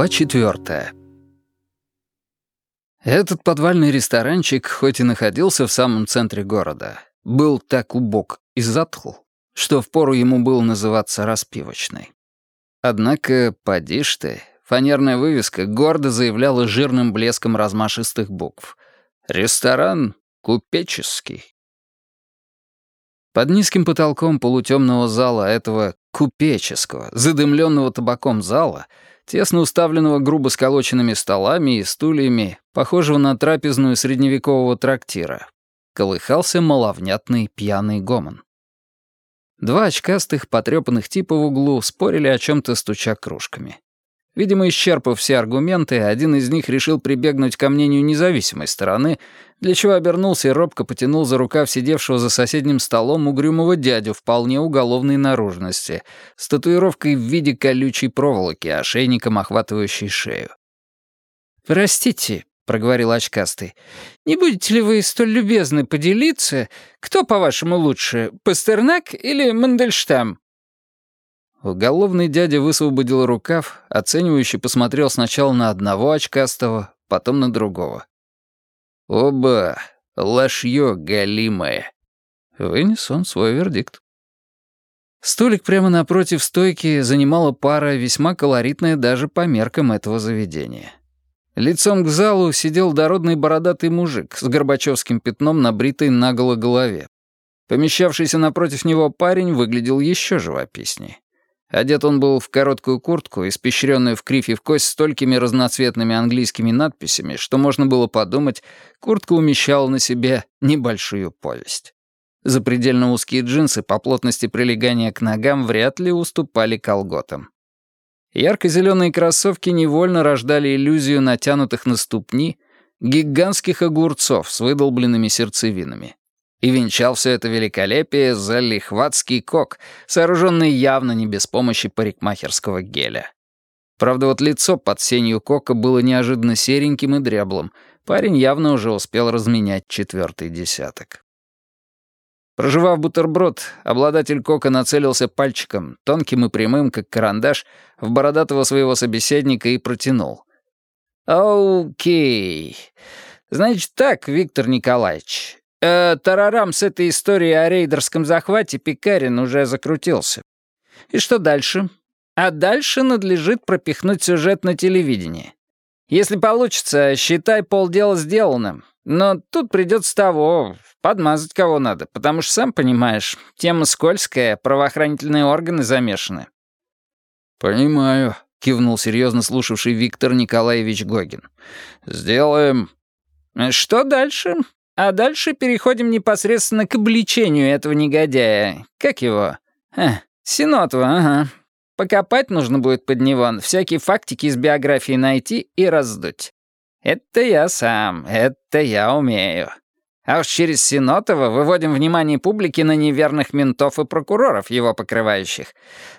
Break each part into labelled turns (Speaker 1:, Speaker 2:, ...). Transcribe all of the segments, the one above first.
Speaker 1: Глава четвертая. Этот подвальный ресторанчик, хоть и находился в самом центре города, был так убог и затхл, что впору ему было называться распивочной. Однако, поди ж ты, фанерная вывеска гордо заявляла жирным блеском размашистых букв. «Ресторан купеческий». Под низким потолком полутемного зала этого купеческого, задымленного табаком зала, тесно уставленного грубо сколоченными столами и стульями, похожего на трапезную средневекового трактира, колыхался маловнятный пьяный гомон. Два очкастых, потрепанных типа в углу спорили о чем-то, стуча кружками. Видимо, исчерпав все аргументы, один из них решил прибегнуть ко мнению независимой стороны, для чего обернулся и робко потянул за рукав сидевшего за соседним столом угрюмого дядю вполне уголовной наружности, с татуировкой в виде колючей проволоки, ошейником охватывающей шею. «Простите», — проговорил очкастый, — «не будете ли вы столь любезны поделиться, кто, по-вашему, лучше, Пастернак или Мандельштам?» Уголовный дядя высвободил рукав, оценивающе посмотрел сначала на одного очкастого, потом на другого. «Оба, лошье галимое!» Вынес он свой вердикт. Столик прямо напротив стойки занимала пара, весьма колоритная даже по меркам этого заведения. Лицом к залу сидел дородный бородатый мужик с горбачевским пятном на бритой наголо голове. Помещавшийся напротив него парень выглядел еще живописнее. Одет он был в короткую куртку, испещренную в кривь и в кость столькими разноцветными английскими надписями, что можно было подумать, куртка умещала на себе небольшую повесть. Запредельно узкие джинсы по плотности прилегания к ногам вряд ли уступали колготам. Ярко-зеленые кроссовки невольно рождали иллюзию натянутых на ступни гигантских огурцов с выдолбленными сердцевинами. И венчал все это великолепие залихватский кок, сооруженный явно не без помощи парикмахерского геля. Правда, вот лицо под сенью кока было неожиданно сереньким и дряблым. Парень явно уже успел разменять четвертый десяток. Проживав бутерброд, обладатель кока нацелился пальчиком, тонким и прямым, как карандаш, в бородатого своего собеседника и протянул. «Окей. Значит так, Виктор Николаевич, Э, тарарам с этой историей о рейдерском захвате Пикарин уже закрутился. И что дальше? А дальше надлежит пропихнуть сюжет на телевидении. Если получится, считай полдела сделанным. Но тут придется того, подмазать кого надо, потому что, сам понимаешь, тема скользкая, правоохранительные органы замешаны. «Понимаю», — кивнул серьезно слушавший Виктор Николаевич Гогин. «Сделаем». «Что дальше? А дальше переходим непосредственно к обличению этого негодяя. Как его? А, Синотова, ага. Покопать нужно будет под него, всякие фактики из биографии найти и раздуть. Это я сам, это я умею. А уж через Синотова выводим внимание публики на неверных ментов и прокуроров, его покрывающих.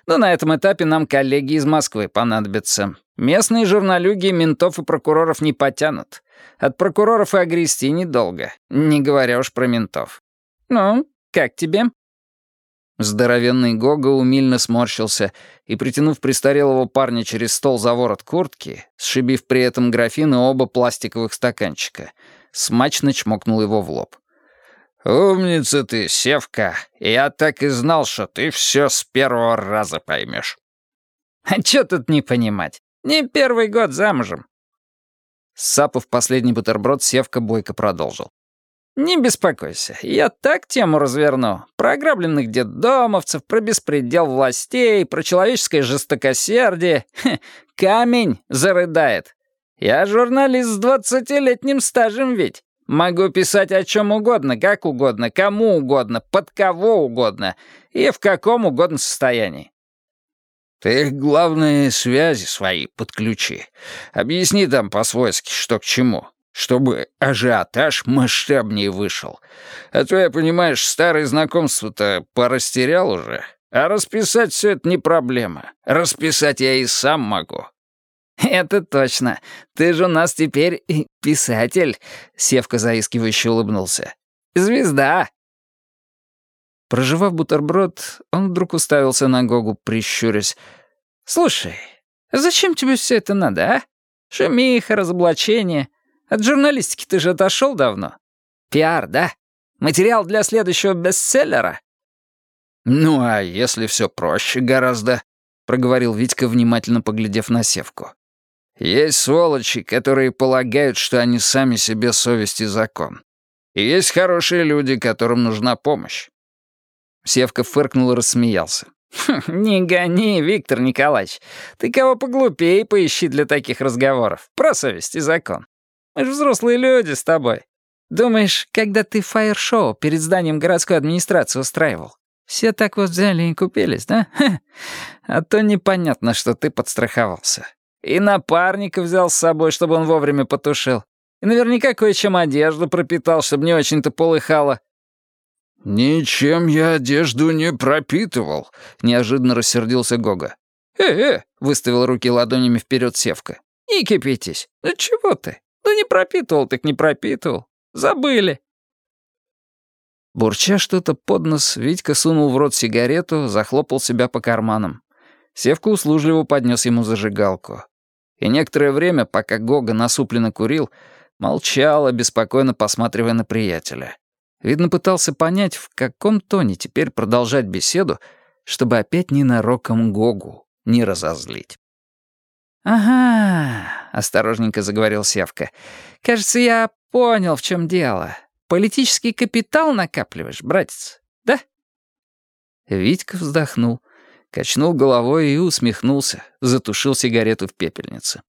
Speaker 1: Но на этом этапе нам коллеги из Москвы понадобятся. Местные журналюги ментов и прокуроров не потянут. От прокуроров и огрести недолго, не говоря уж про ментов. Ну, как тебе?» Здоровенный Гога умильно сморщился и, притянув престарелого парня через стол за ворот куртки, сшибив при этом графины оба пластиковых стаканчика, смачно чмокнул его в лоб. «Умница ты, Севка! Я так и знал, что ты все с первого раза поймешь». «А чё тут не понимать? Не первый год замужем. Сапов последний бутерброд, Севка бойко продолжил. «Не беспокойся, я так тему разверну. Про ограбленных детдомовцев, про беспредел властей, про человеческое жестокосердие. Хе, камень зарыдает. Я журналист с двадцатилетним стажем ведь. Могу писать о чем угодно, как угодно, кому угодно, под кого угодно и в каком угодно состоянии. Ты, главное, связи свои подключи. Объясни там по-свойски, что к чему, чтобы ажиотаж масштабнее вышел. А то я, понимаешь, старые знакомства-то порастерял уже. А расписать все это не проблема. Расписать я и сам могу. «Это точно. Ты же у нас теперь писатель», — Севка заискивающе улыбнулся. «Звезда». Проживав бутерброд, он вдруг уставился на Гогу, прищурясь. «Слушай,
Speaker 2: Зачем тебе все это надо, а? Шумиха, разоблачение. От журналистики ты же отошел давно. Пиар, да? Материал для следующего бестселлера?»
Speaker 1: «Ну, а если все проще гораздо?» — проговорил Витька, внимательно поглядев на Севку. «Есть сволочи, которые полагают, что они сами себе совесть и закон. И есть хорошие люди, которым нужна помощь».
Speaker 2: Севка фыркнул и рассмеялся. «Хм, «Не гони, Виктор Николаевич. Ты кого поглупее поищи для таких разговоров. Про совесть и закон. Мы же взрослые люди с тобой. Думаешь, когда ты фаер-шоу перед зданием городской администрации устраивал, все так вот взяли и купились, да? Ха. А то непонятно, что ты подстраховался. И напарника взял с собой, чтобы он вовремя потушил. И наверняка кое-чем одежду пропитал, чтобы не очень-то полыхало.
Speaker 1: «Ничем я одежду не пропитывал», — неожиданно рассердился Гога.
Speaker 2: «Э-э», — выставил руки ладонями вперед Севка. «Не кипитесь. Ну чего ты? Ну не пропитывал, так не пропитывал. Забыли».
Speaker 1: Бурча что-то под нос, Витька сунул в рот сигарету, захлопал себя по карманам. Севка услужливо поднес ему зажигалку. И некоторое время, пока Гога насупленно курил, молчал, беспокойно посматривая на приятеля. Видно, пытался понять, в каком тоне теперь продолжать беседу, чтобы опять ненароком Гогу не разозлить.
Speaker 2: «Ага», — осторожненько заговорил Севка. «Кажется, я понял, в чем дело. Политический капитал накапливаешь, братец, да?»
Speaker 1: Витька вздохнул, качнул головой и усмехнулся, затушил сигарету в пепельнице.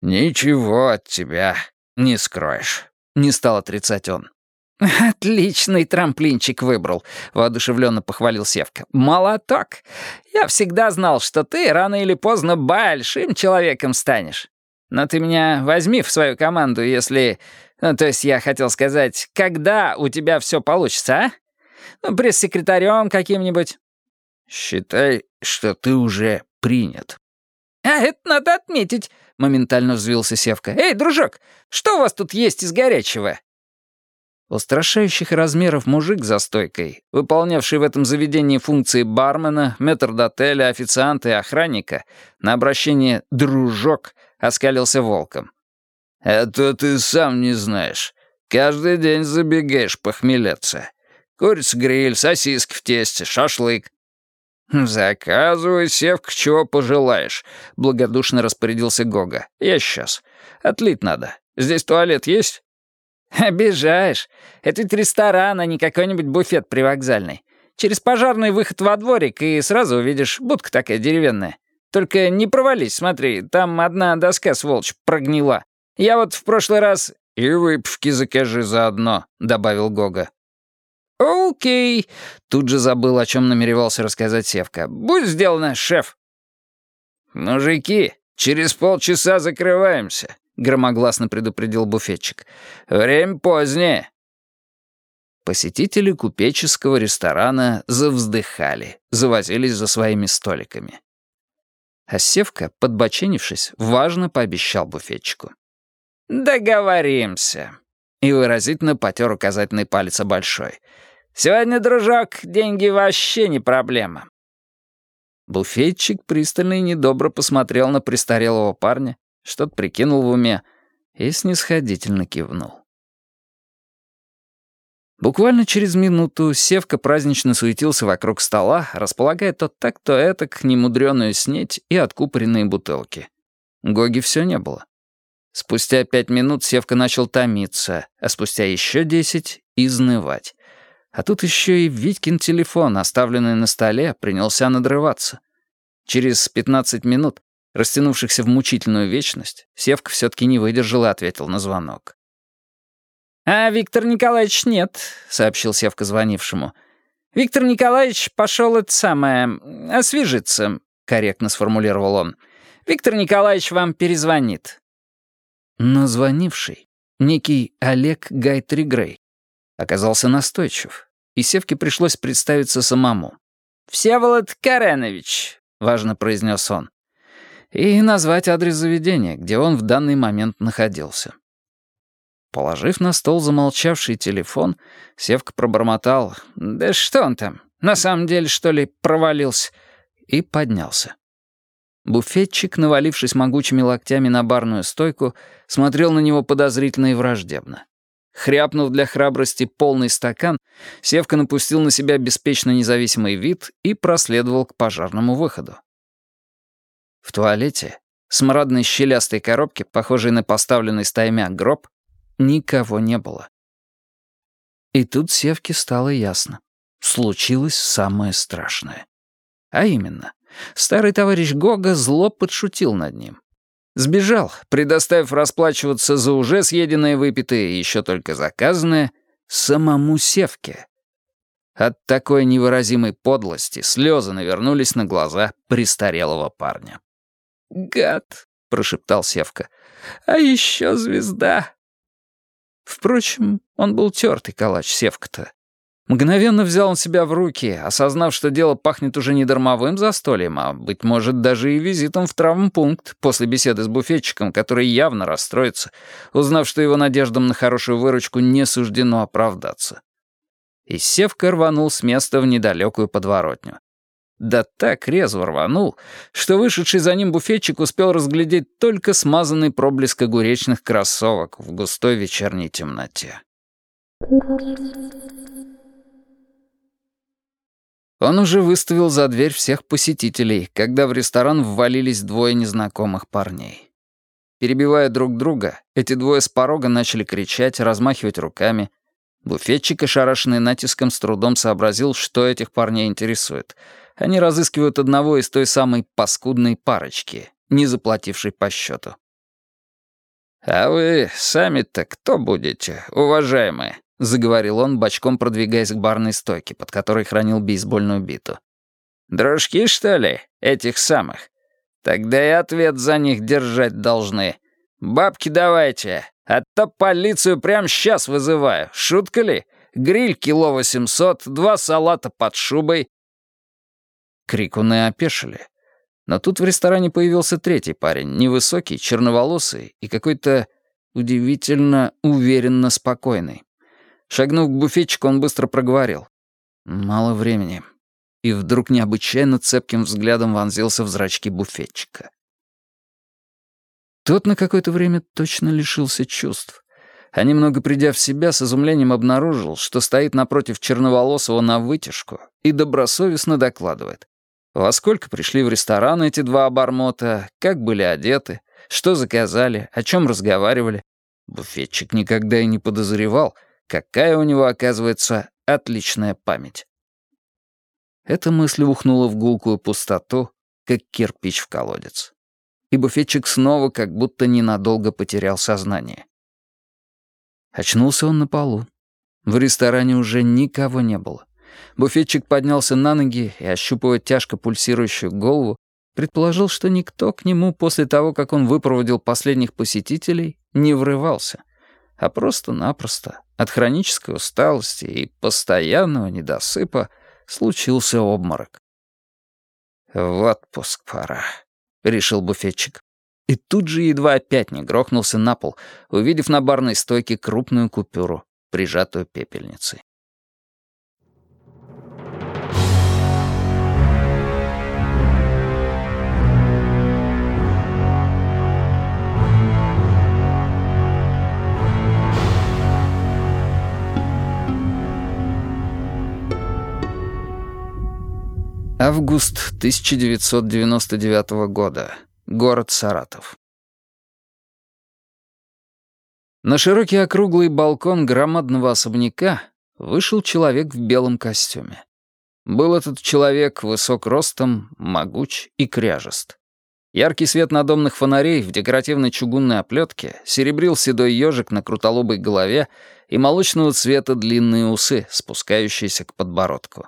Speaker 1: «Ничего от тебя не скроешь», — не стал отрицать он.
Speaker 2: «Отличный трамплинчик выбрал», — воодушевленно похвалил Севка. «Молоток! Я всегда знал, что ты рано или поздно большим человеком станешь. Но ты меня возьми в свою команду, если... Ну, то есть я хотел сказать, когда у тебя все получится, а? Ну, пресс-секретарем каким-нибудь».
Speaker 1: «Считай, что ты уже принят».
Speaker 2: «А это надо отметить», — моментально взвился Севка. «Эй, дружок, что у вас тут есть из горячего?»
Speaker 1: Устрашающих размеров мужик за стойкой, выполнявший в этом заведении функции бармена, метрдотеля, официанта и охранника, на обращение «дружок» оскалился волком. «Это ты сам не знаешь. Каждый день забегаешь похмелеться. Курица-гриль, сосиски в тесте, шашлык». «Заказывай, Севка, чего пожелаешь», — благодушно распорядился Гога. «Я сейчас. Отлить надо. Здесь туалет есть?»
Speaker 2: «Обижаешь. Это ведь ресторан, а не какой-нибудь буфет привокзальный. Через пожарный выход во дворик, и сразу увидишь, будка такая деревянная. Только не провались, смотри, там одна доска, сволочь, прогнила. Я вот в прошлый раз...»
Speaker 1: «И выпивки закажи заодно», — добавил Гога.
Speaker 2: «Окей», — тут же забыл, о чем намеревался рассказать Севка. «Будь сделано, шеф».
Speaker 1: «Мужики, через полчаса закрываемся», громогласно предупредил буфетчик. «Время позднее». Посетители купеческого ресторана завздыхали, завозились за своими столиками. А Севка, подбоченившись, важно пообещал буфетчику.
Speaker 2: «Договоримся». И выразительно потер указательный палец большой. «Сегодня, дружок, деньги вообще не проблема».
Speaker 1: Буфетчик пристально и недобро посмотрел на престарелого парня, что-то прикинул в уме и снисходительно кивнул. Буквально через минуту Севка празднично суетился вокруг стола, располагая то так, то этак немудреную снеть и откупоренные бутылки. Гоги все не было. Спустя пять минут Севка начал томиться, а спустя еще десять — изнывать. А тут еще и Витькин телефон, оставленный на столе, принялся надрываться. Через пятнадцать минут растянувшихся в мучительную вечность, Севка все-таки не выдержал и ответил на звонок.
Speaker 2: «А Виктор Николаевич нет», — сообщил Севка звонившему. «Виктор Николаевич пошел это самое... освежиться», — корректно сформулировал он. «Виктор Николаевич вам перезвонит».
Speaker 1: Но звонивший, некий Олег Гайтри Грей, оказался настойчив, и Севке пришлось представиться самому.
Speaker 2: «Всеволод Каренович», — важно произнес он
Speaker 1: и назвать адрес заведения, где он в данный момент находился. Положив на стол замолчавший телефон, Севка пробормотал «Да что он там, на самом деле, что ли, провалился?» и поднялся. Буфетчик, навалившись могучими локтями на барную стойку, смотрел на него подозрительно и враждебно. Хряпнув для храбрости полный стакан, Севка напустил на себя беспечно независимый вид и проследовал к пожарному выходу. В туалете, смрадной щелястой коробке, похожей на поставленный стаймя гроб, никого не было. И тут Севке стало ясно. Случилось самое страшное. А именно, старый товарищ Гога зло подшутил над ним. Сбежал, предоставив расплачиваться за уже съеденное, выпитое и еще только заказанное, самому Севке. От такой невыразимой подлости слезы навернулись на глаза престарелого парня.
Speaker 2: «Гад!» — прошептал Севка. «А еще звезда!» Впрочем, он был тертый калач Севка-то. Мгновенно взял он себя в руки, осознав, что дело пахнет уже не дармовым застольем, а, быть может, даже и визитом в травмпункт после беседы с буфетчиком, который явно расстроится, узнав, что его надеждам на хорошую выручку не суждено оправдаться. И Севка рванул с места в недалекую подворотню. Да так резво рванул, что вышедший за ним буфетчик успел разглядеть только смазанный проблеск огуречных кроссовок в густой вечерней темноте. Он уже выставил за дверь всех посетителей, когда в ресторан ввалились двое незнакомых парней. Перебивая друг друга, эти двое с порога начали кричать, размахивать руками. Буфетчик, ошарашенный натиском, с трудом сообразил, что этих парней интересует. Они разыскивают одного из той самой паскудной парочки, не заплатившей по счету. «А вы сами-то кто будете, уважаемые?» — заговорил он, бочком продвигаясь к барной стойке, под которой хранил бейсбольную биту. «Дружки, что ли, этих самых? Тогда и ответ за них держать должны. Бабки давайте, а то полицию прямо сейчас вызываю. Шутка ли? Гриль кило восемьсот, два салата под шубой». Крикуны опешили. Но тут в ресторане появился третий парень, невысокий, черноволосый и какой-то удивительно уверенно спокойный. Шагнув к буфетчику, он быстро проговорил. «Мало времени». И вдруг необычайно цепким взглядом вонзился в зрачки буфетчика. Тот на какое-то время точно лишился чувств. А немного придя в себя, с изумлением обнаружил, что стоит напротив черноволосого на вытяжку и добросовестно докладывает. Во сколько пришли в ресторан эти два обормота, как были одеты, что заказали, о чем разговаривали. Буфетчик никогда и не подозревал — Какая у него, оказывается, отличная память. Эта мысль ухнула в гулкую пустоту, как кирпич в колодец. И буфетчик снова как будто ненадолго потерял сознание. Очнулся он на полу. В ресторане уже никого не было. Буфетчик поднялся на ноги и, ощупывая тяжко пульсирующую голову, предположил, что никто к нему после того, как он выпроводил последних посетителей, не врывался а просто-напросто от хронической усталости и постоянного недосыпа случился обморок. «В отпуск пора», — решил буфетчик. И тут же едва опять не грохнулся на пол, увидев на барной стойке крупную купюру, прижатую пепельницей. Август 1999 года. Город Саратов. На широкий округлый балкон громадного особняка вышел человек в белом костюме. Был этот человек высок ростом, могуч и кряжест. Яркий свет надомных фонарей в декоративной чугунной оплетке серебрил седой ежик на крутолобой голове и молочного цвета длинные усы, спускающиеся к подбородку.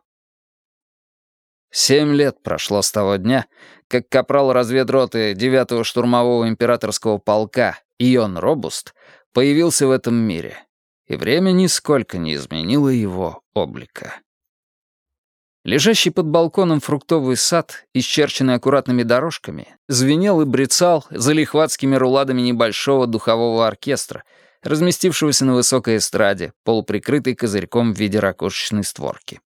Speaker 2: Семь лет прошло с того дня, как капрал разведроты 9-го штурмового императорского полка Ион Робуст появился в этом мире, и время нисколько не изменило его облика. Лежащий под балконом фруктовый сад, исчерченный аккуратными дорожками, звенел и брецал залихватскими руладами небольшого духового оркестра, разместившегося на высокой эстраде, полуприкрытой козырьком в виде ракушечной створки.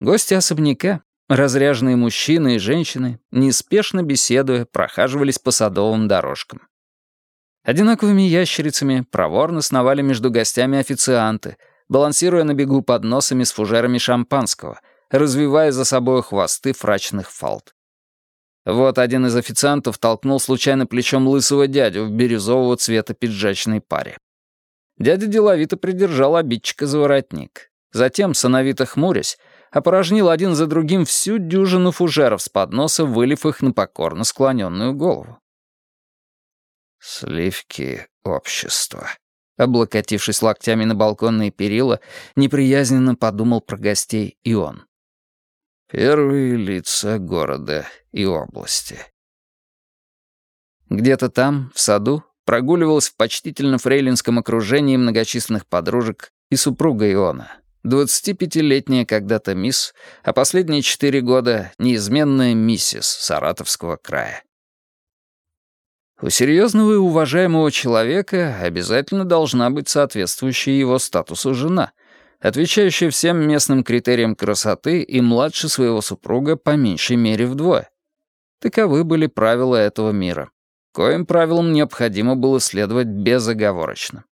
Speaker 2: Гости особняка,
Speaker 1: Разряженные мужчины и женщины, неспешно беседуя, прохаживались по садовым дорожкам. Одинаковыми ящерицами проворно сновали между гостями официанты, балансируя на бегу подносами с фужерами шампанского, развивая за собой хвосты фрачных фалд. Вот один из официантов толкнул случайно плечом лысого дядю в бирюзового цвета пиджачной паре. Дядя деловито придержал обидчика за воротник. Затем, сановито хмурясь, опорожнил один за другим всю дюжину фужеров с подноса, вылив их на покорно склоненную голову. «Сливки общества», — облокотившись локтями на балконные перила, неприязненно подумал про гостей и он. «Первые лица города и области». Где-то там, в саду, прогуливалась в почтительно фрейлинском окружении многочисленных подружек и супруга Иона, 25-летняя когда-то мисс, а последние четыре года неизменная миссис Саратовского края. У серьезного и уважаемого человека обязательно должна быть соответствующая его статусу жена, отвечающая всем местным критериям красоты и младше своего супруга по меньшей мере вдвое. Таковы были правила этого мира. Коим правилам необходимо было следовать безоговорочно.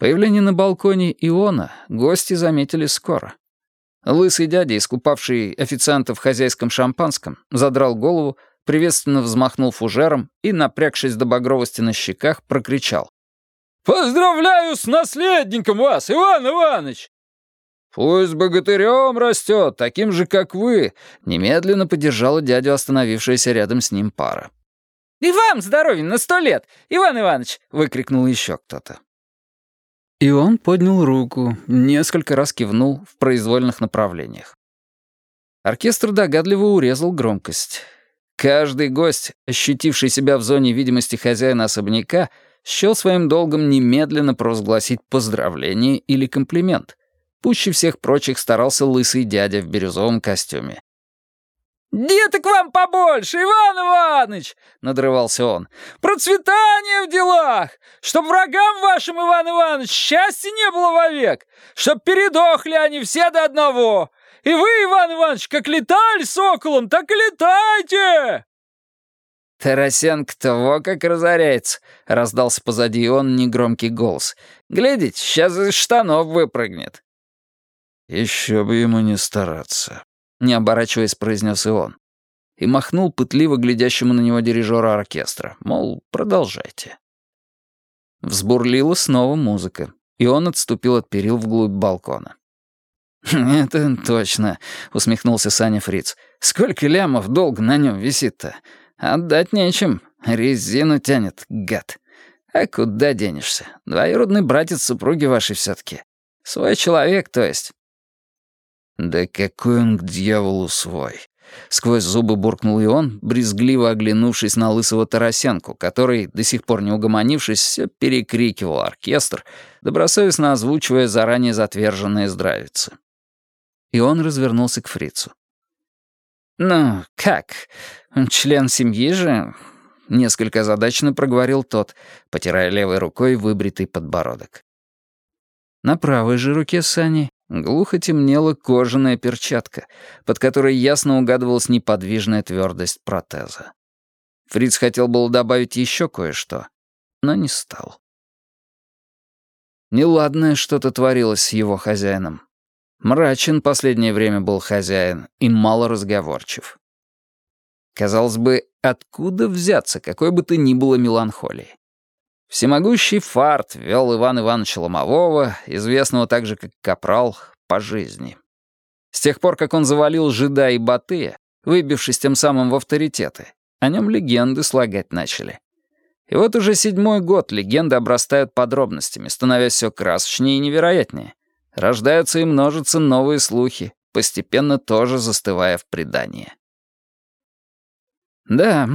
Speaker 1: Появление на балконе Иона гости заметили скоро. Лысый дядя, искупавший официанта в хозяйском шампанском, задрал голову, приветственно взмахнул фужером и, напрягшись до багровости на щеках, прокричал. «Поздравляю с наследником вас, Иван Иванович!» «Пусть богатырем растет, таким же, как вы», — немедленно поддержала дядю остановившаяся рядом с ним пара.
Speaker 2: «И вам здоровья на сто лет, Иван Иванович!» — выкрикнул еще кто-то.
Speaker 1: И он поднял руку, несколько раз кивнул в произвольных направлениях. Оркестр догадливо урезал громкость. Каждый гость, ощутивший себя в зоне видимости хозяина особняка, счел своим долгом немедленно провозгласить поздравление или комплимент. Пуще всех прочих старался лысый дядя в бирюзовом костюме.
Speaker 2: «Деток вам побольше, Иван Иванович!» — надрывался он. «Процветание в делах! Чтоб врагам вашим, Иван Иванович, счастья не было вовек! Чтоб передохли они все до одного! И вы, Иван Иванович, как летали соколом, так и летайте!»
Speaker 1: «Тарасенко того как разоряется!» — раздался позади он негромкий голос. «Глядите, сейчас из штанов выпрыгнет!» «Еще бы ему не стараться!» Не оборачиваясь, произнес и он. И махнул пытливо глядящему на него дирижера оркестра, мол, продолжайте. Взбурлила снова музыка, и он отступил от перил вглубь балкона. «Это точно», — усмехнулся Саня Фриц. «Сколько лямов долго на нем висит-то? Отдать нечем. Резину тянет, гад. А куда денешься? Двоюродный братец супруги вашей все таки Свой человек, то есть. «Да какой он к дьяволу свой!» Сквозь зубы буркнул и он, брезгливо оглянувшись на лысого Тарасенку, который, до сих пор не угомонившись, все перекрикивал оркестр, добросовестно озвучивая заранее затверженные здравицы. И он развернулся к фрицу. «Ну, как? Член семьи же?» Несколько озадаченно проговорил тот, потирая левой рукой выбритый подбородок. На правой же руке Сани Глухо темнела кожаная перчатка, под которой ясно угадывалась неподвижная твердость протеза. Фриц хотел было добавить еще кое-что, но не стал. Неладное что-то творилось с его хозяином. Мрачен последнее время был хозяин и мало разговорчив. Казалось бы, откуда взяться какой бы то ни было меланхолии? Всемогущий фарт вел Иван Ивановича Ломового, известного также как Капрал, по жизни. С тех пор, как он завалил жида и Батыя, выбившись тем самым в авторитеты, о нем легенды слагать начали. И вот уже седьмой год легенды обрастают подробностями, становясь все красочнее и невероятнее. Рождаются и множатся новые слухи, постепенно тоже застывая в предании. Да,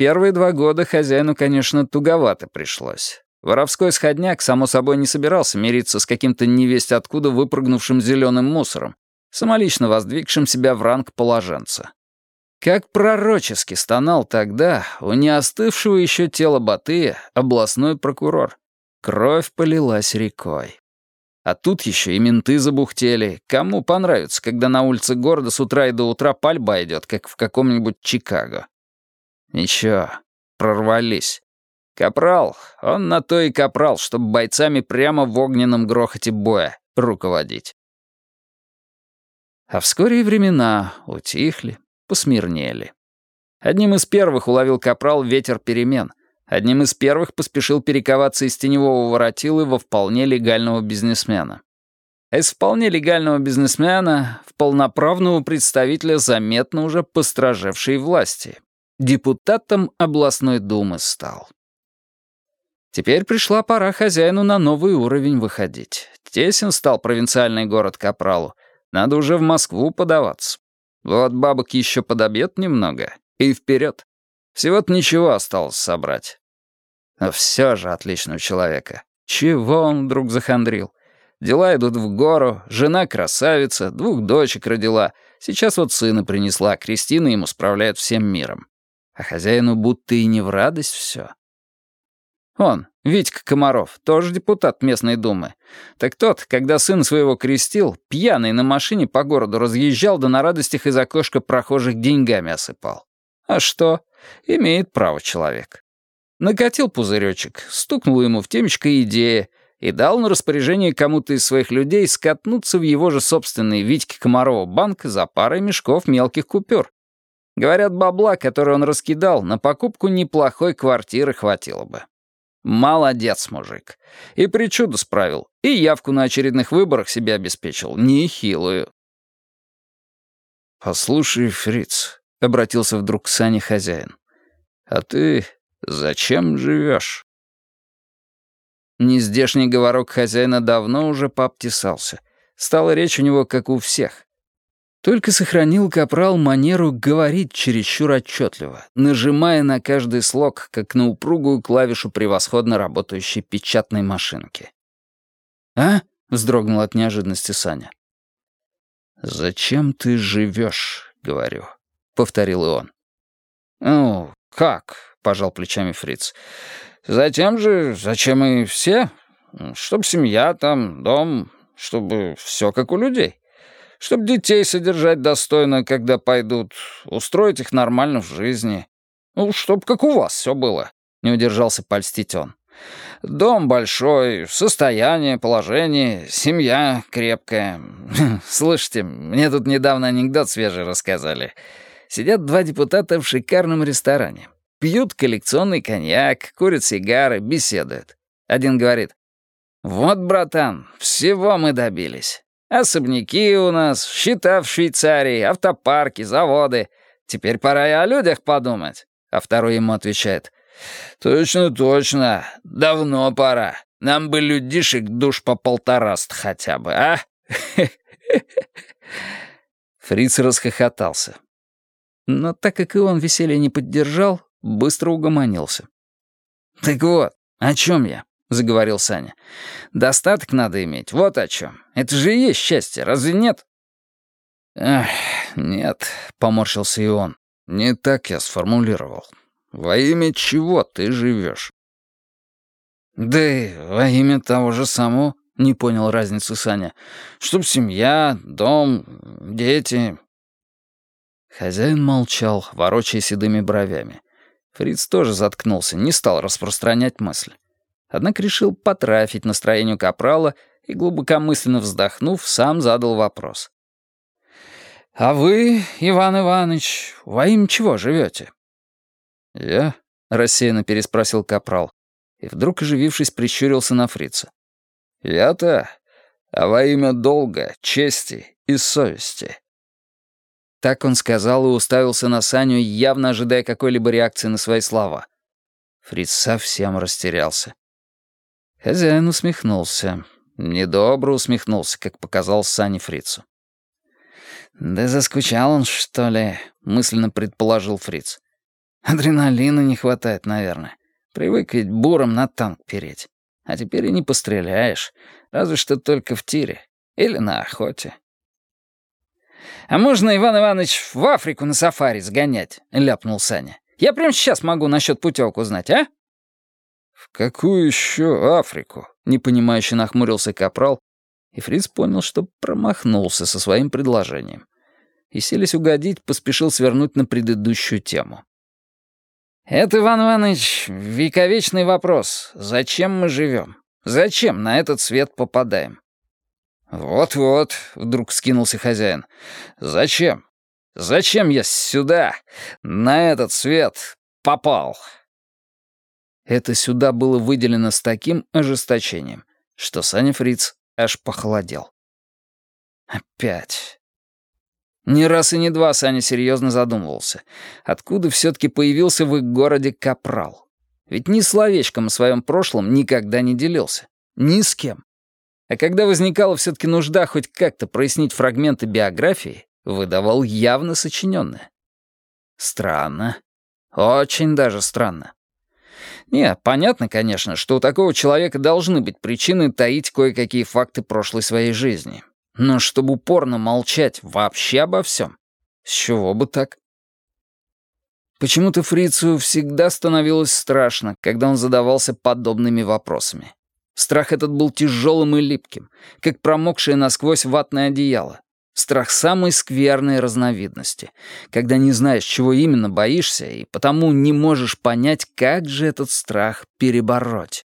Speaker 1: Первые два года хозяину, конечно, туговато пришлось. Воровской сходняк, само собой, не собирался мириться с каким-то невесть откуда выпрыгнувшим зеленым мусором, самолично воздвигшим себя в ранг положенца. Как пророчески стонал тогда у неостывшего еще тела Батыя областной прокурор. Кровь полилась рекой. А тут еще и менты забухтели. Кому понравится, когда на улице города с утра и до утра пальба идет, как в каком-нибудь Чикаго? Ничего, прорвались. Капрал, он на то и капрал, чтобы бойцами прямо в огненном грохоте боя руководить. А вскоре и времена утихли, посмирнели. Одним из первых уловил капрал ветер перемен, одним из первых поспешил перековаться из теневого воротилы во вполне легального бизнесмена. А из вполне легального бизнесмена в полноправного представителя заметно уже постражевшей власти. Депутатом областной думы стал. Теперь пришла пора хозяину на новый уровень выходить. Тесен стал провинциальный город Капралу. Надо уже в Москву подаваться. Вот бабок еще подобьет немного. И вперед. Всего-то ничего осталось собрать. Но все же отличного человека. Чего он вдруг захандрил? Дела идут в гору, жена красавица, двух дочек родила. Сейчас вот сына принесла, Кристина ему справляет всем миром. А хозяину будто и не в радость все. Он, Витька Комаров, тоже депутат местной думы. Так тот, когда сын своего крестил, пьяный на машине по городу разъезжал, да на радостях из окошка прохожих деньгами осыпал. А что? Имеет право человек. Накатил пузыречек, стукнула ему в темечко идея и дал на распоряжение кому-то из своих людей скатнуться в его же собственный Витьке Комарова банк за парой мешков мелких купюр. Говорят, бабла, который он раскидал, на покупку неплохой квартиры хватило бы. Молодец, мужик. И причуду справил, и явку на очередных выборах себе обеспечил, нехилую. «Послушай, фриц», — обратился вдруг к Сане хозяин, «а ты зачем живешь?» Нездешний говорок хозяина давно уже пообтесался. Стала речь у него, как у всех. Только сохранил Капрал манеру говорить чересчур отчетливо, нажимая на каждый слог, как на упругую клавишу превосходно работающей печатной машинки. «А?» — вздрогнул от неожиданности Саня. «Зачем ты живешь?» — говорю, — повторил и он. «Ну, как?» — пожал плечами Фриц. «Затем же, зачем и все? Чтоб семья там, дом, чтобы все как у людей». Чтоб детей содержать достойно, когда пойдут, устроить их нормально в жизни. Ну, чтоб как у вас все было», — не удержался польстить он. «Дом большой, состояние, положение, семья крепкая. Слышите, мне тут недавно анекдот свежий рассказали. Сидят два депутата в шикарном ресторане. Пьют коллекционный коньяк, курят сигары, беседуют. Один говорит, «Вот, братан, всего мы добились. Особняки у нас, счета в Швейцарии, автопарки, заводы. Теперь пора и о людях подумать. А второй ему отвечает. Точно, точно. Давно пора. Нам бы людишек душ по полтораст хотя бы, а? Фриц расхохотался. Но так как и он веселье не поддержал, быстро угомонился. «Так вот, о чем я?» — заговорил Саня. «Достаток надо иметь, вот о чем. Это же и есть счастье, разве нет?» «Эх, нет», — поморщился и он. «Не так я сформулировал. Во имя чего ты живешь?» «Да и во имя того же самого», — не понял разницы Саня. «Чтоб семья, дом, дети...» Хозяин молчал, ворочая седыми бровями. Фриц тоже заткнулся, не стал распространять мысль однако решил потрафить настроению капрала и, глубокомысленно вздохнув, сам задал вопрос. «А вы, Иван Иванович, во имя чего живете?» «Я?» — рассеянно переспросил капрал, и вдруг, оживившись, прищурился на фрица. «Я-то, а во имя долга, чести и совести». Так он сказал и уставился на Саню, явно ожидая какой-либо реакции на свои слова. Фриц совсем растерялся. Хозяин усмехнулся. Недобро усмехнулся, как показал Сане Фрицу. «Да заскучал он, что ли?» — мысленно предположил Фриц. «Адреналина не хватает, наверное. Привык ведь буром на танк переть. А теперь и не постреляешь, разве что только в тире или на охоте». «А можно, Иван Иванович, в Африку на сафари сгонять?» — ляпнул Саня. «Я прямо сейчас могу насчет путевок узнать, а?» «В какую еще Африку?» — непонимающе нахмурился Капрал И Фриц понял, что промахнулся со своим предложением. И, селись угодить, поспешил свернуть на предыдущую тему. «Это, Иван Иванович, вековечный вопрос. Зачем мы живем? Зачем на этот свет попадаем?» «Вот-вот», — вдруг скинулся хозяин. «Зачем? Зачем я сюда, на этот свет, попал?» Это сюда было выделено с таким ожесточением, что Саня Фриц аж похолодел. Опять. Ни раз и не два Саня серьезно задумывался, откуда все-таки появился в их городе капрал. Ведь ни словечком о своем прошлом никогда не делился. Ни с кем. А когда возникала все-таки нужда хоть как-то прояснить фрагменты биографии, выдавал явно сочиненное. Странно. Очень даже странно. Не, понятно, конечно, что у такого человека должны быть причины таить кое-какие факты прошлой своей жизни. Но чтобы упорно молчать вообще обо всем, с чего бы так? Почему-то Фрицу всегда становилось страшно, когда он задавался подобными вопросами. Страх этот был тяжелым и липким, как промокшее насквозь ватное одеяло. Страх самой скверной разновидности, когда не знаешь, чего именно боишься, и потому не можешь понять, как же этот страх перебороть.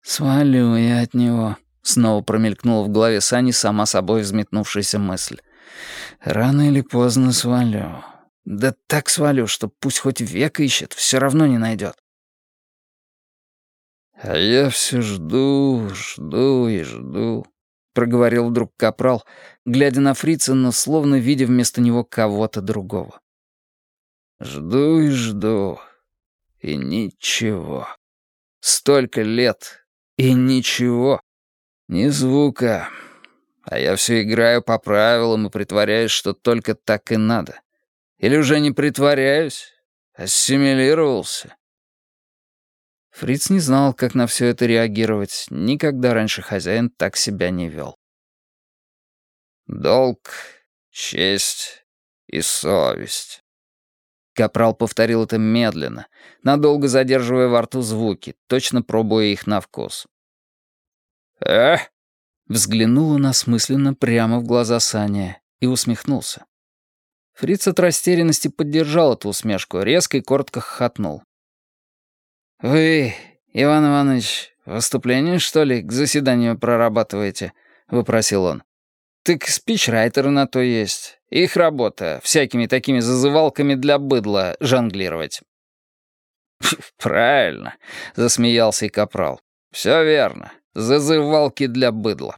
Speaker 1: «Свалю я от него», — снова промелькнула в голове Сани сама собой взметнувшаяся мысль. «Рано или поздно свалю. Да так свалю, что пусть хоть век ищет, все равно не найдет. «А я все жду, жду и жду», — проговорил вдруг Капрал, глядя на фрица, но словно видя вместо него кого-то другого. «Жду и жду, и ничего. Столько лет, и ничего. Ни звука. А я все играю по правилам и притворяюсь, что только так и надо. Или уже не притворяюсь? Ассимилировался?» Фриц не знал, как на все это реагировать. Никогда раньше хозяин так себя не вел. «Долг, честь и совесть». Капрал повторил это медленно, надолго задерживая во рту звуки, точно пробуя их на вкус. «Э?» Взглянул он осмысленно прямо в глаза Саня и усмехнулся. Фриц от растерянности поддержал эту усмешку, резко и коротко хохотнул. «Вы, Иван Иванович, выступление, что ли, к заседанию прорабатываете?» — выпросил он. «Так спичрайтеры на то есть. Их работа — всякими такими зазывалками для быдла жонглировать». «Правильно», — засмеялся и Капрал. «Все верно. Зазывалки для быдла».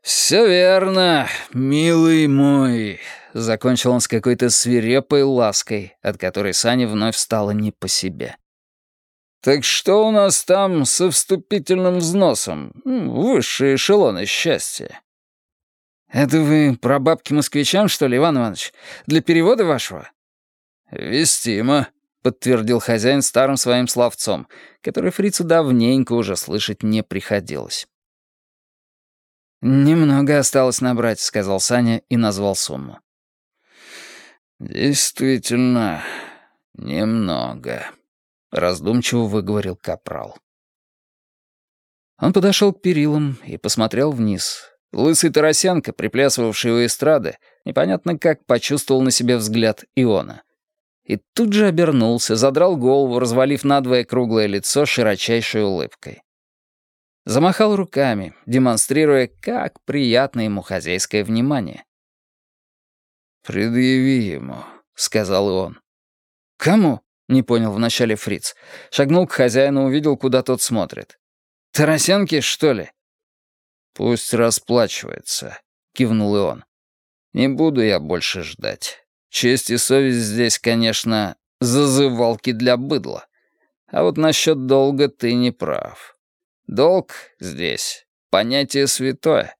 Speaker 1: «Все верно, милый мой», — закончил он с какой-то свирепой лаской, от которой Сане вновь стало не по себе. «Так что у нас там со вступительным взносом? Высшие эшелоны счастья». «Это вы про бабки москвичам, что ли, Иван Иванович? Для перевода вашего?» «Вестимо», — подтвердил хозяин старым своим словцом, который фрицу давненько уже слышать не приходилось. «Немного осталось набрать», — сказал Саня и назвал сумму. «Действительно, немного», — раздумчиво выговорил Капрал. Он подошел к перилам и посмотрел вниз. Лысый Тарасенко, приплясывавший у эстрады, непонятно как почувствовал на себе взгляд Иона. И тут же обернулся, задрал голову, развалив надвое круглое лицо широчайшей улыбкой. Замахал руками, демонстрируя, как приятно ему хозяйское внимание. «Предъяви ему», — сказал он. «Кому?» Не понял вначале Фриц. Шагнул к хозяину, увидел, куда тот смотрит. «Тарасенки, что ли?» «Пусть расплачивается», — кивнул и он. «Не буду я больше ждать. Честь и совесть здесь, конечно, зазывалки для быдла. А вот насчет долга ты не прав. Долг здесь — понятие святое.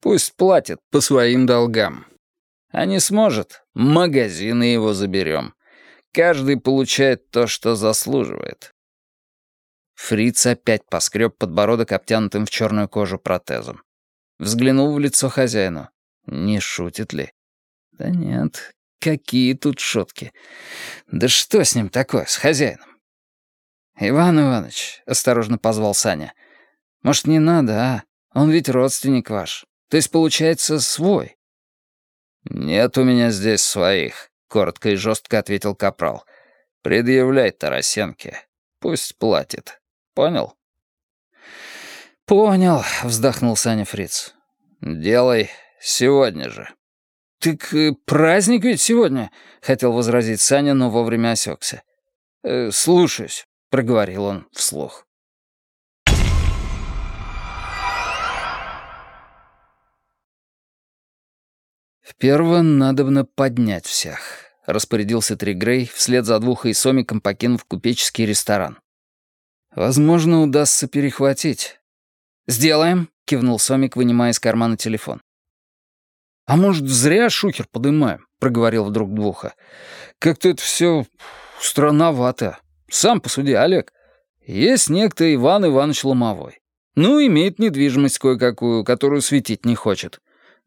Speaker 1: Пусть платит по своим долгам. А не сможет, магазины его заберем. Каждый получает то, что заслуживает. Фриц опять поскреб подбородок обтянутым в черную кожу протезом. Взглянул в лицо хозяину. Не шутит ли? Да нет, какие тут шутки. Да что с ним такое, с хозяином? «Иван Иванович», — осторожно позвал Саня, — «может, не надо, а? Он ведь родственник ваш. То есть, получается, свой».
Speaker 2: «Нет у меня здесь своих», — коротко и жестко ответил Капрал. «Предъявляй Тарасенке. Пусть платит. Понял?»
Speaker 1: «Понял», — вздохнул Саня Фриц.
Speaker 2: «Делай сегодня же».
Speaker 1: «Так э, праздник ведь сегодня», — хотел возразить Саня, но вовремя осекся. «Э, «Слушаюсь», — проговорил он вслух. «Вперво надобно поднять всех», — распорядился Тригрей, вслед за двух и Сомиком покинув купеческий ресторан. «Возможно, удастся перехватить». «Сделаем», — кивнул Сомик, вынимая из кармана телефон. «А может, зря шухер подымаем?» — проговорил вдруг Двуха. «Как-то это все странновато. Сам посуди, Олег. Есть некто Иван Иванович Ломовой. Ну, имеет недвижимость кое-какую, которую светить не хочет.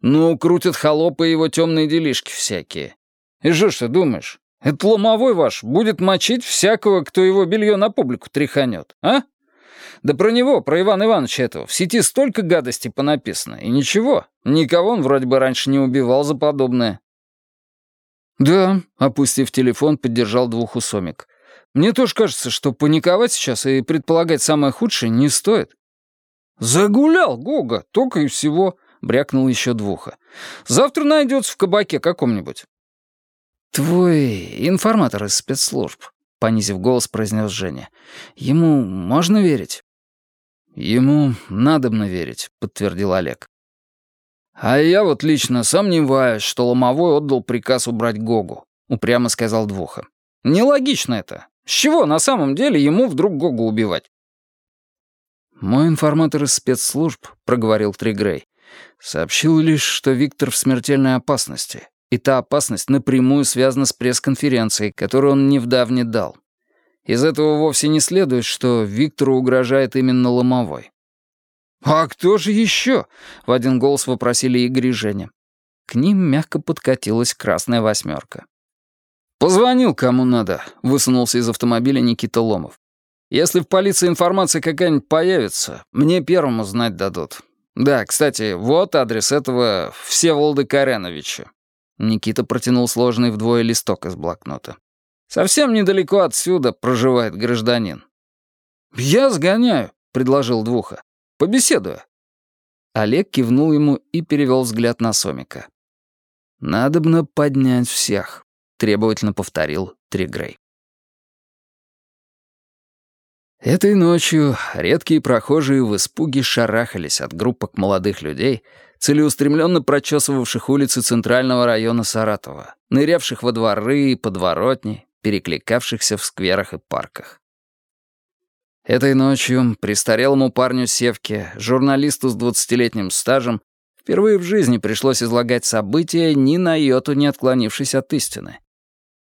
Speaker 1: Ну, крутят холопы его темные делишки всякие. И что ж ты думаешь, этот ломовой ваш будет мочить всякого, кто его белье на публику тряханет, а? Да про него, про Ивана Ивановича этого, в сети столько гадостей понаписано, и ничего, никого он вроде бы раньше не убивал за подобное. «Да», — опустив телефон, поддержал двух усомик. «Мне тоже кажется, что паниковать сейчас и предполагать самое худшее не стоит». «Загулял, Гога, только и всего», брякнул еще двуха. «Завтра найдется в кабаке каком-нибудь». «Твой информатор из спецслужб», — понизив голос, произнес Женя. «Ему можно верить?» «Ему надобно верить», — подтвердил Олег. «А я вот лично сомневаюсь, что Ломовой отдал приказ убрать Гогу», — упрямо сказал Двуха. «Нелогично это. С чего на самом деле ему вдруг Гогу убивать?» «Мой информатор из спецслужб», — проговорил Тригрей, Сообщил лишь, что Виктор в смертельной опасности, и та опасность напрямую связана с пресс-конференцией, которую он недавно дал. Из этого вовсе не следует, что Виктору угрожает именно Ломовой. «А кто же еще?» — в один голос вопросили Игорь и Женя. К ним мягко подкатилась красная восьмерка. «Позвонил кому надо», — высунулся из автомобиля Никита Ломов. «Если в полиции информация какая-нибудь появится, мне первому знать дадут. «Да, кстати, вот адрес этого Всеволода Кареновича». Никита протянул сложенный вдвое листок из блокнота. «Совсем недалеко отсюда проживает гражданин». «Я сгоняю», — предложил Двуха. «Побеседую». Олег кивнул ему и перевел взгляд на Сомика. «Надобно поднять всех», — требовательно повторил Тригрей. Этой ночью редкие прохожие в испуге шарахались от группок молодых людей, целеустремленно прочесывавших улицы центрального района Саратова, нырявших во дворы и подворотни, перекликавшихся в скверах и парках. Этой ночью престарелому парню Севке, журналисту с двадцатилетним стажем, впервые в жизни пришлось излагать события, ни на йоту не отклонившись от истины.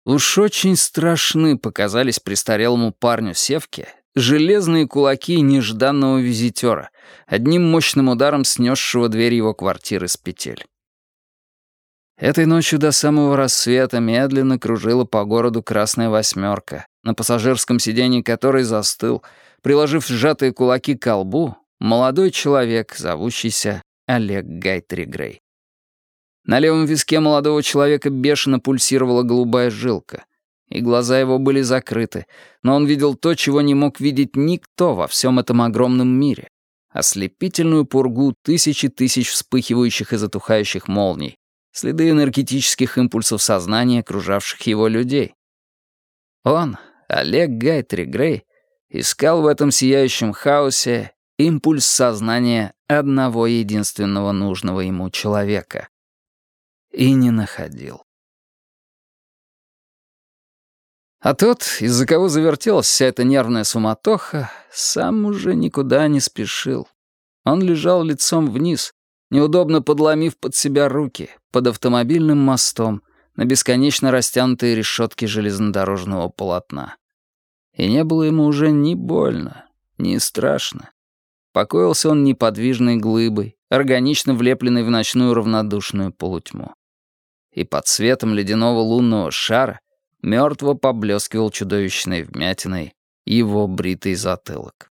Speaker 1: Уж очень страшны показались престарелому парню Севке железные кулаки нежданного визитера, одним мощным ударом снесшего дверь его квартиры с петель. Этой ночью до самого рассвета медленно кружила по городу красная восьмерка, на пассажирском сиденье которой застыл, приложив сжатые кулаки к колбу, молодой человек, зовущийся Олег Гайтригрей. На левом виске молодого человека бешено пульсировала голубая жилка и глаза его были закрыты, но он видел то, чего не мог видеть никто во всем этом огромном мире. Ослепительную пургу тысячи тысяч вспыхивающих и затухающих молний, следы энергетических импульсов сознания, окружавших его людей. Он, Олег Гайтри Грей, искал в этом сияющем хаосе импульс сознания одного единственного нужного ему человека. И не находил. А тот, из-за кого завертелась вся эта нервная суматоха, сам уже никуда не спешил. Он лежал лицом вниз, неудобно подломив под себя руки, под автомобильным мостом, на бесконечно растянутые решетки железнодорожного полотна. И не было ему уже ни больно, ни страшно. Покоился он неподвижной глыбой, органично влепленной в ночную равнодушную полутьму. И под светом ледяного лунного шара мертво поблескивал чудовищной вмятиной его бритый затылок.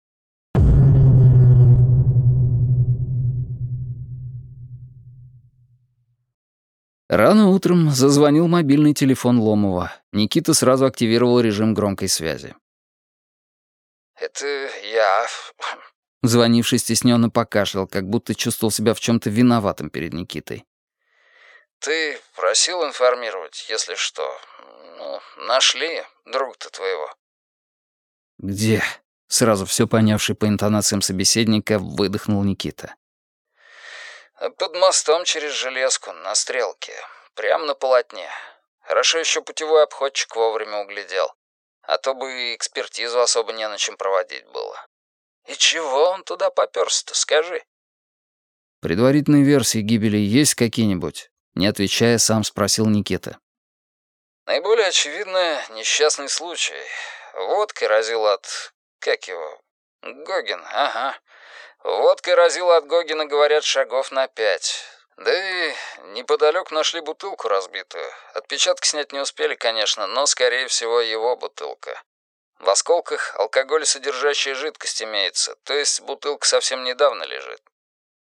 Speaker 1: Рано утром зазвонил мобильный телефон Ломова. Никита сразу активировал режим громкой связи.
Speaker 3: «Это я...»
Speaker 1: Звонивший стесненно покашлял, как будто чувствовал себя в чем то виноватым перед Никитой.
Speaker 3: «Ты просил информировать, если что. Ну, нашли друга-то твоего».
Speaker 1: «Где?» — сразу все понявший по интонациям собеседника, выдохнул Никита.
Speaker 3: «Под мостом через железку, на стрелке. Прямо на полотне. Хорошо еще путевой обходчик вовремя углядел. А то бы экспертизу особо не на чем проводить было. И чего он туда попёрся-то, скажи?»
Speaker 1: «Предварительные версии гибели есть какие-нибудь?» Не отвечая, сам спросил Никита.
Speaker 3: «Наиболее очевидно — несчастный случай. Водкой разил от... как его? Гогин, ага. Водкой разила от Гогина, говорят, шагов на пять. Да и неподалеку нашли бутылку разбитую. Отпечатки снять не успели, конечно, но, скорее всего, его бутылка. В осколках алкоголь содержащая жидкость имеется, то есть бутылка совсем недавно лежит.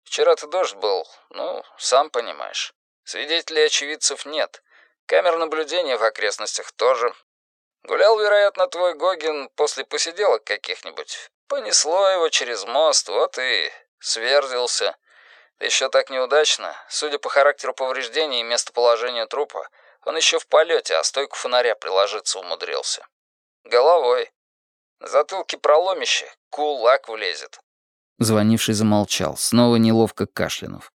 Speaker 3: Вчера-то дождь был, ну, сам понимаешь. Свидетелей очевидцев нет. Камер наблюдения в окрестностях тоже. Гулял, вероятно, твой Гогин после посиделок каких-нибудь. Понесло его через мост, вот и сверзился. Еще так неудачно. Судя по характеру повреждений и местоположению трупа, он еще в полете, а стойку фонаря приложиться умудрился. Головой. На затылке проломище, кулак влезет.
Speaker 1: Звонивший замолчал, снова неловко кашлянув.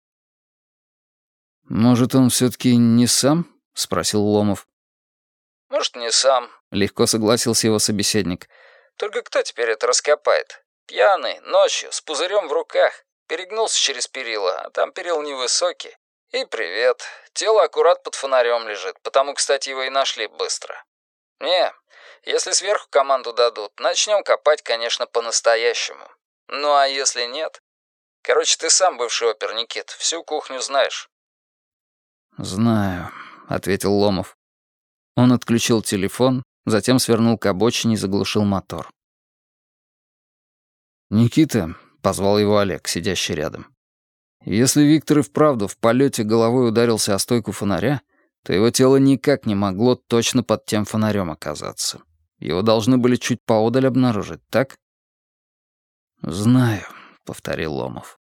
Speaker 1: «Может, он все-таки не сам?» — спросил Ломов.
Speaker 3: «Может, не сам», —
Speaker 1: легко согласился его собеседник.
Speaker 3: Только кто теперь это раскопает? Пьяный, ночью, с пузырем в руках. Перегнулся через перила, а там перил невысокий. И привет. Тело аккурат под фонарем лежит, потому, кстати, его и нашли быстро. Не, если сверху команду дадут, начнем копать, конечно, по-настоящему. Ну а если нет? Короче, ты сам бывший опер, Никит, всю кухню знаешь.
Speaker 1: «Знаю», — ответил Ломов. Он отключил телефон, затем свернул к обочине и заглушил мотор. «Никита», — позвал его Олег, сидящий рядом, «если Виктор и вправду в полете головой ударился о стойку фонаря, то его тело никак не могло точно под тем фонарем оказаться. Его должны были чуть поодаль обнаружить, так?» «Знаю», — повторил Ломов.